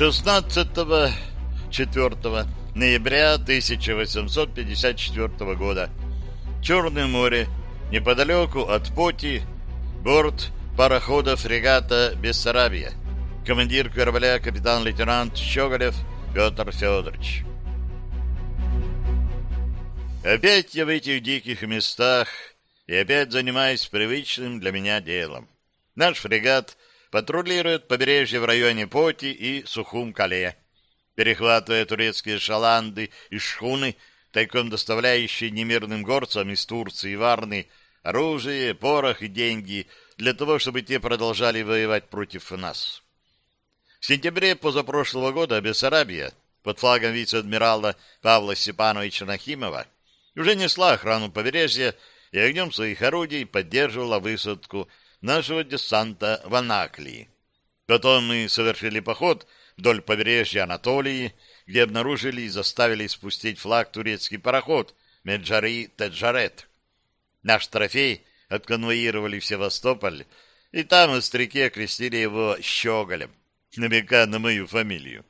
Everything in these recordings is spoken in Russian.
16-4 ноября 1854 года. Черное море, неподалеку от Поти, борт парохода фрегата «Бессарабия». Командир корабля капитан-лейтенант Щеголев Петр Федорович. Опять я в этих диких местах и опять занимаюсь привычным для меня делом. Наш фрегат патрулирует побережье в районе Поти и Сухум-Кале, перехватывая турецкие шаланды и шхуны, тайком доставляющие немирным горцам из Турции Варны оружие, порох и деньги для того, чтобы те продолжали воевать против нас. В сентябре позапрошлого года Бессарабия под флагом вице-адмирала Павла Степановича Нахимова уже несла охрану побережья и огнем своих орудий поддерживала высадку нашего десанта в Анаклии. Потом мы совершили поход вдоль побережья Анатолии, где обнаружили и заставили спустить флаг турецкий пароход Меджари Теджарет. Наш трофей отконвоировали в Севастополь, и там остряки окрестили его Щеголем, намекая на мою фамилию.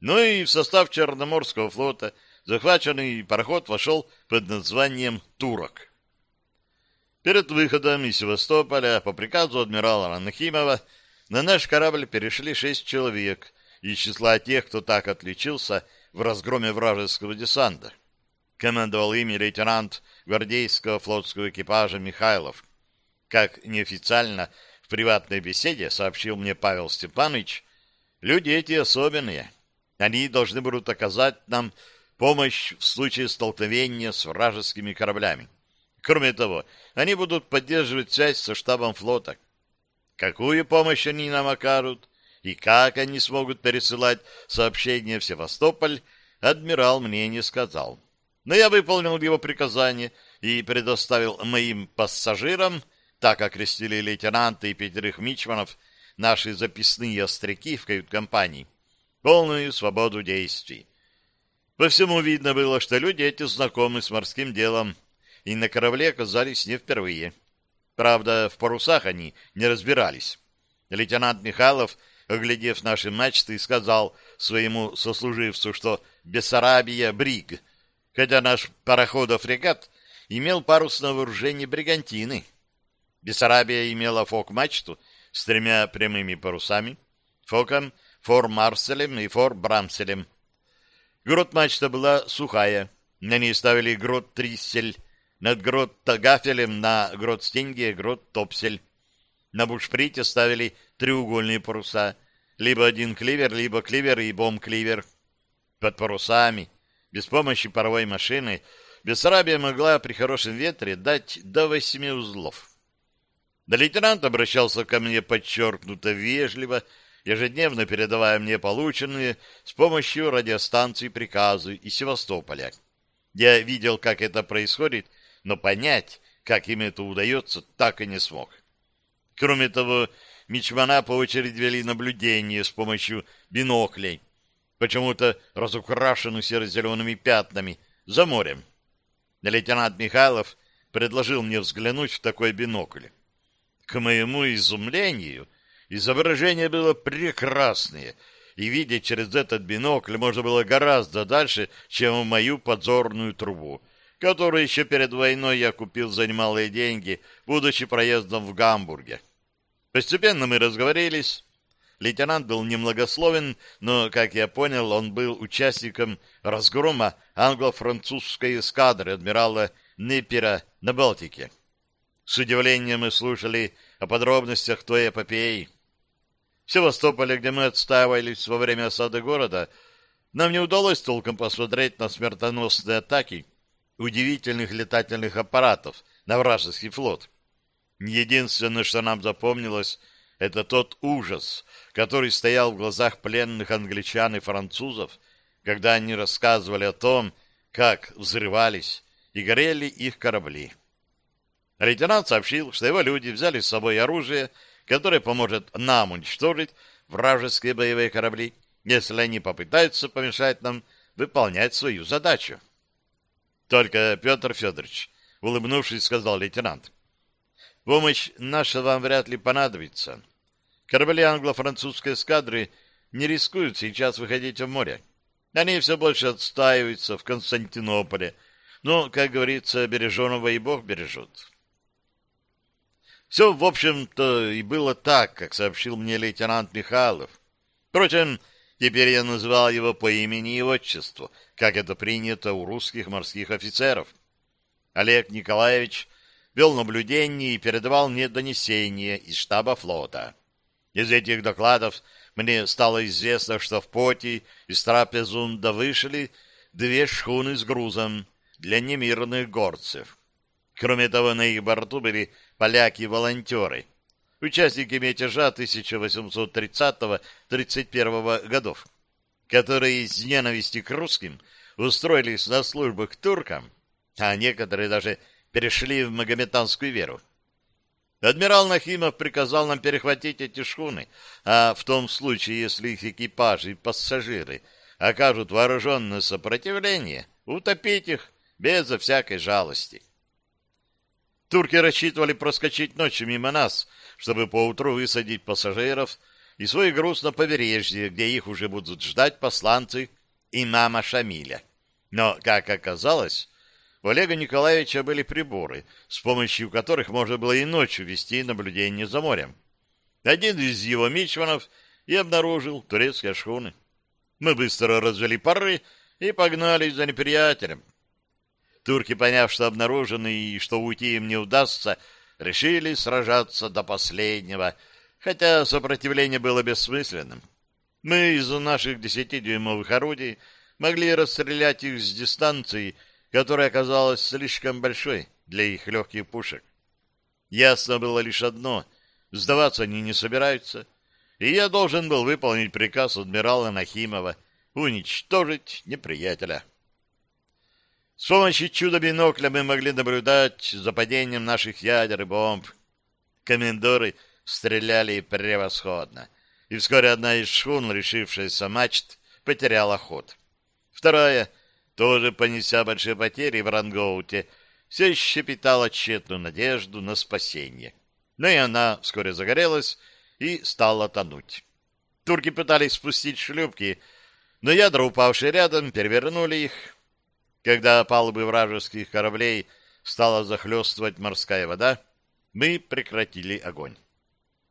Ну и в состав Черноморского флота захваченный пароход вошел под названием «Турок». Перед выходом из Севастополя по приказу адмирала Ранахимова на наш корабль перешли шесть человек из числа тех, кто так отличился в разгроме вражеского десанта. Командовал ими лейтенант гвардейского флотского экипажа Михайлов. Как неофициально в приватной беседе сообщил мне Павел Степанович, люди эти особенные. Они должны будут оказать нам помощь в случае столкновения с вражескими кораблями. Кроме того, они будут поддерживать связь со штабом флота. Какую помощь они нам окажут и как они смогут пересылать сообщения в Севастополь, адмирал мне не сказал. Но я выполнил его приказание и предоставил моим пассажирам, так окрестили лейтенанты и пятерых мичманов, наши записные остряки в кают-компании, полную свободу действий. По всему видно было, что люди эти знакомы с морским делом, и на корабле оказались не впервые. Правда, в парусах они не разбирались. Лейтенант Михайлов, оглядев наши мачты, сказал своему сослуживцу, что Бессарабия — бриг, хотя наш пароходов-фрегат имел парусное вооружение бригантины. Бессарабия имела фок-мачту с тремя прямыми парусами, фоком, фор-марселем и фор-брамселем. Грот-мачта была сухая, на ней ставили грот-триссель, над грот-гафелем на грот-стенге грот-топсель. На бушприте ставили треугольные паруса, либо один кливер, либо кливер и бомб-кливер. Под парусами, без помощи паровой машины, Бессарабия могла при хорошем ветре дать до восьми узлов. Да лейтенант обращался ко мне подчеркнуто вежливо, ежедневно передавая мне полученные с помощью радиостанции приказы из Севастополя. Я видел, как это происходит, но понять, как им это удается, так и не смог. Кроме того, мичмана по очереди вели наблюдение с помощью биноклей, почему-то разукрашены серо-зелеными пятнами, за морем. Лейтенант Михайлов предложил мне взглянуть в такой бинокль. К моему изумлению, изображение было прекрасное, и видеть через этот бинокль можно было гораздо дальше, чем в мою подзорную трубу — который еще перед войной я купил за немалые деньги, будучи проездом в Гамбурге. Постепенно мы разговорились. Лейтенант был немногословен, но, как я понял, он был участником разгрома англо-французской эскадры адмирала Ниппера на Балтике. С удивлением мы слушали о подробностях той эпопеи. В Севастополе, где мы отстаивались во время осады города, нам не удалось толком посмотреть на смертоносные атаки, удивительных летательных аппаратов на вражеский флот. Единственное, что нам запомнилось, это тот ужас, который стоял в глазах пленных англичан и французов, когда они рассказывали о том, как взрывались и горели их корабли. Лейтенант сообщил, что его люди взяли с собой оружие, которое поможет нам уничтожить вражеские боевые корабли, если они попытаются помешать нам выполнять свою задачу. Только, Петр Федорович, улыбнувшись, сказал лейтенант, помощь наша вам вряд ли понадобится. Корабли англо-французской эскадры не рискуют сейчас выходить в море. Они все больше отстаиваются в Константинополе, но, как говорится, береженого и Бог бережет. Все, в общем-то, и было так, как сообщил мне лейтенант Михайлов. Впрочем, теперь я называл его по имени и отчеству, как это принято у русских морских офицеров. Олег Николаевич вел наблюдение и передавал мне донесения из штаба флота. Из этих докладов мне стало известно, что в Поти из Трапезунда вышли две шхуны с грузом для немирных горцев. Кроме того, на их борту были поляки-волонтеры, участники мятежа 1830-31 годов, которые из ненависти к русским устроились на службу к туркам, а некоторые даже перешли в магометанскую веру. Адмирал Нахимов приказал нам перехватить эти шхуны, а в том случае, если их экипажи и пассажиры окажут вооруженное сопротивление, утопить их безо всякой жалости. Турки рассчитывали проскочить ночью мимо нас, чтобы поутру высадить пассажиров и свой груз на побережье, где их уже будут ждать посланцы имама Шамиля. Но, как оказалось, у Олега Николаевича были приборы, с помощью которых можно было и ночью вести наблюдение за морем. Один из его мичманов и обнаружил турецкие шхуны. Мы быстро развели пары и погнали за неприятелем. Турки, поняв, что обнаружены и что уйти им не удастся, решили сражаться до последнего, хотя сопротивление было бессмысленным. Мы из наших десятидюймовых орудий могли расстрелять их с дистанции, которая оказалась слишком большой для их легких пушек. Ясно было лишь одно — сдаваться они не собираются, и я должен был выполнить приказ адмирала Нахимова уничтожить неприятеля. С помощью чудо-бинокля мы могли наблюдать за падением наших ядер и бомб. Комендоры стреляли превосходно, и вскоре одна из шхун, решившаяся мачт, потеряла ход. Вторая, тоже понеся большие потери в рангоуте, все еще питала тщетную надежду на спасение. Но и она вскоре загорелась и стала тонуть. Турки пытались спустить шлюпки, но ядра, упавшие рядом, перевернули их, когда палубы вражеских кораблей стала захлестывать морская вода, мы прекратили огонь.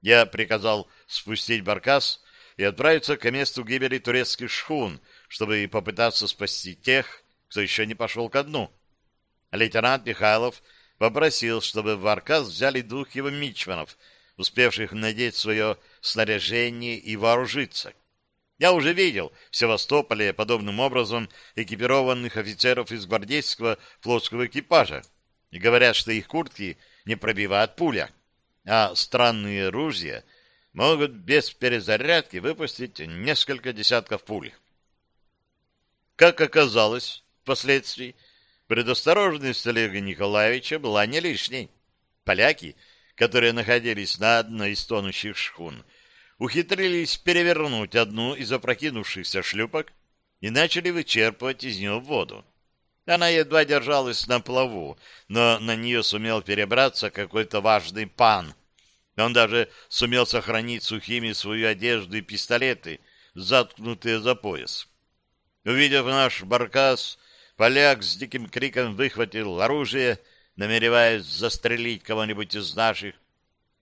Я приказал спустить баркас и отправиться к месту гибели турецких шхун, чтобы попытаться спасти тех, кто еще не пошел ко дну. Лейтенант Михайлов попросил, чтобы в баркас взяли двух его мичманов, успевших надеть свое снаряжение и вооружиться. Я уже видел в Севастополе подобным образом экипированных офицеров из гвардейского флотского экипажа. И говорят, что их куртки не пробивают пуля, а странные ружья могут без перезарядки выпустить несколько десятков пуль. Как оказалось, впоследствии, предосторожность Олега Николаевича была не лишней. Поляки, которые находились на одной из тонущих шхун, ухитрились перевернуть одну из опрокинувшихся шлюпок и начали вычерпывать из нее воду. Она едва держалась на плаву, но на нее сумел перебраться какой-то важный пан. Он даже сумел сохранить сухими свою одежду и пистолеты, заткнутые за пояс. Увидев наш баркас, поляк с диким криком выхватил оружие, намереваясь застрелить кого-нибудь из наших.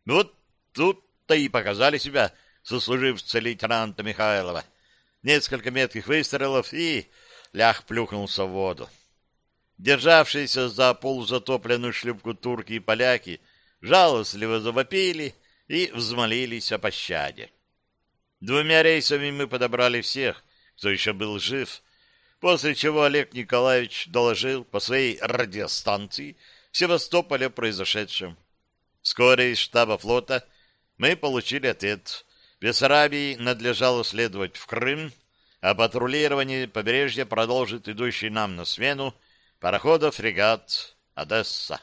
Вот тут-то и показали себя сослуживца лейтенанта Михайлова. Несколько метких выстрелов и лях плюхнулся в воду. Державшиеся за полузатопленную шлюпку турки и поляки жалостливо завопили и взмолились о пощаде. Двумя рейсами мы подобрали всех, кто еще был жив, после чего Олег Николаевич доложил по своей радиостанции в Севастополе произошедшем. Вскоре из штаба флота мы получили ответ Бессарабии надлежало следовать в Крым, а патрулирование побережья продолжит идущий нам на смену парохода фрегат «Одесса».